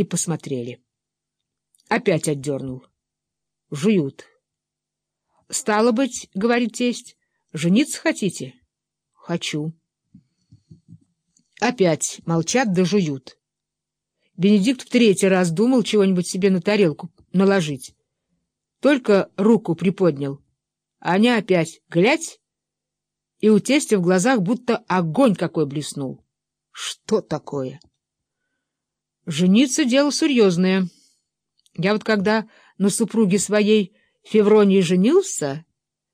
и посмотрели. Опять отдернул. Жуют. — Стало быть, — говорит тесть, — жениться хотите? — Хочу. Опять молчат да жуют. Бенедикт в третий раз думал чего-нибудь себе на тарелку наложить. Только руку приподнял. А они опять глядь, и у тестя в глазах будто огонь какой блеснул. Что такое? Жениться — дело серьезное. Я вот когда на супруге своей Февронии женился,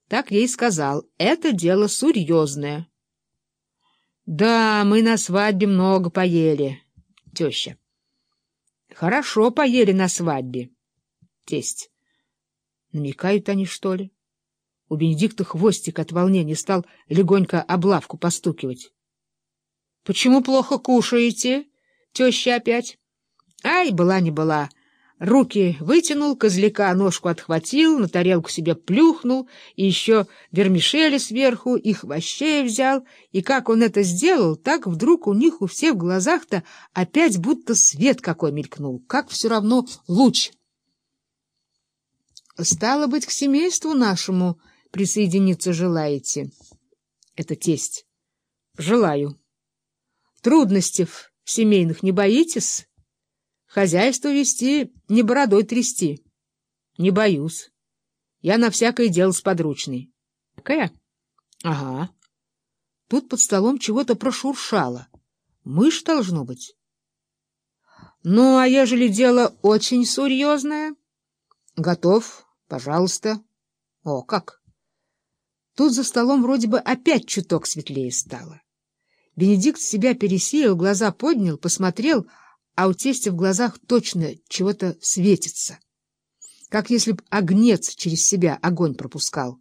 так ей сказал, это дело серьезное. Да, мы на свадьбе много поели, теща. Хорошо поели на свадьбе, тесть. Намекают они, что ли? У Бенедикта хвостик от волнения стал легонько облавку постукивать. — Почему плохо кушаете? Теща опять. — Ай, была не была. Руки вытянул, козляка ножку отхватил, на тарелку себе плюхнул, и еще вермишели сверху, и хвощей взял. И как он это сделал, так вдруг у них у всех в глазах-то опять будто свет какой мелькнул, как все равно луч. — Стало быть, к семейству нашему присоединиться желаете? — Это тесть. — Желаю. — Трудностей семейных не боитесь? Хозяйство вести, не бородой трясти. — Не боюсь. Я на всякое дело сподручный. — Какая? — Ага. Тут под столом чего-то прошуршало. Мышь должно быть. — Ну, а ежели дело очень серьезное? — Готов, пожалуйста. — О, как! Тут за столом вроде бы опять чуток светлее стало. Бенедикт себя пересеял, глаза поднял, посмотрел, а у тестя в глазах точно чего-то светится. Как если б огнец через себя огонь пропускал.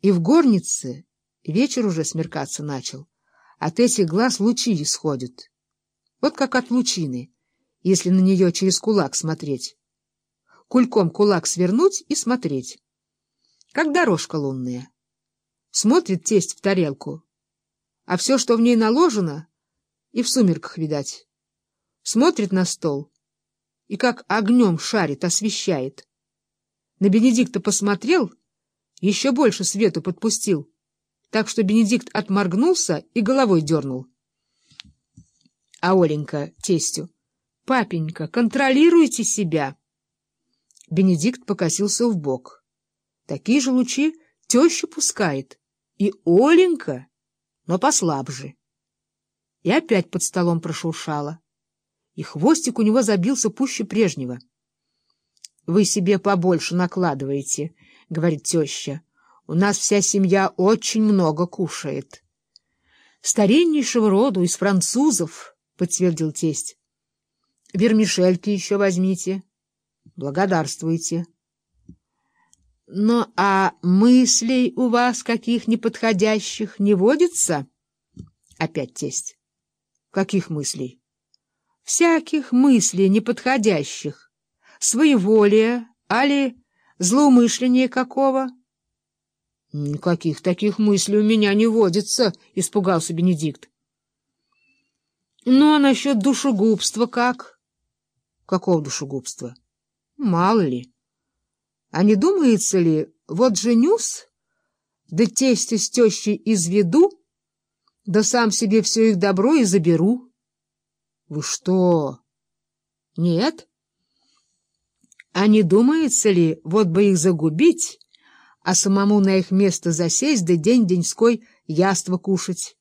И в горнице вечер уже смеркаться начал. От этих глаз лучи исходят. Вот как от лучины, если на нее через кулак смотреть. Кульком кулак свернуть и смотреть. Как дорожка лунная. Смотрит тесть в тарелку, а все, что в ней наложено, и в сумерках видать. Смотрит на стол и как огнем шарит, освещает. На Бенедикта посмотрел, еще больше свету подпустил, так что Бенедикт отморгнулся и головой дернул. А Оленька тестю. — Папенька, контролируйте себя. Бенедикт покосился в бок. Такие же лучи теща пускает. И Оленька, но послабже. И опять под столом прошуршала. И хвостик у него забился пуще прежнего. — Вы себе побольше накладываете, — говорит теща. — У нас вся семья очень много кушает. — Стариннейшего роду, из французов, — подтвердил тесть. — Вермишельки еще возьмите. — Благодарствуйте. — но а мыслей у вас каких неподходящих не водится? Опять тесть. Каких мыслей? Всяких мыслей неподходящих. Своеволия, али злоумышления какого? Никаких таких мыслей у меня не водится, испугался Бенедикт. Ну, а насчет душегубства как? Какого душегубства? Мало ли. А не думается ли, вот женюсь, да тестя с тещей изведу, да сам себе все их добро и заберу? Вы что? Нет? А не думается ли, вот бы их загубить, а самому на их место засесть, да день-деньской яство кушать?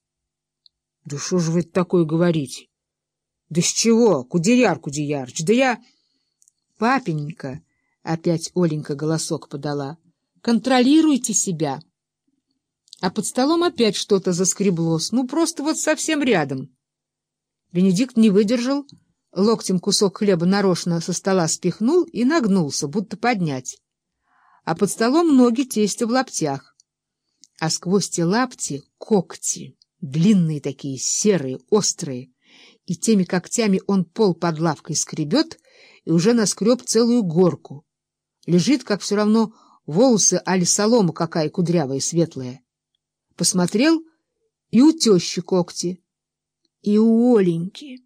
Да что же вы такое говорите? Да с чего? Кудеяр, Кудеярыч, да я... Папенька... Опять Оленька голосок подала. «Контролируйте себя!» А под столом опять что-то заскреблось, ну, просто вот совсем рядом. Бенедикт не выдержал, локтем кусок хлеба нарочно со стола спихнул и нагнулся, будто поднять. А под столом ноги тестя в лаптях. А сквозь те лапти — когти, длинные такие, серые, острые. И теми когтями он пол под лавкой скребет и уже наскреб целую горку. Лежит, как все равно, волосы али солома какая кудрявая, светлая. Посмотрел и у тещи когти, и у Оленьки.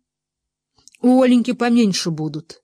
У Оленьки поменьше будут.